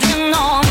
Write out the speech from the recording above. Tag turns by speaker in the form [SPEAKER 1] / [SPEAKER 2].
[SPEAKER 1] 天堂。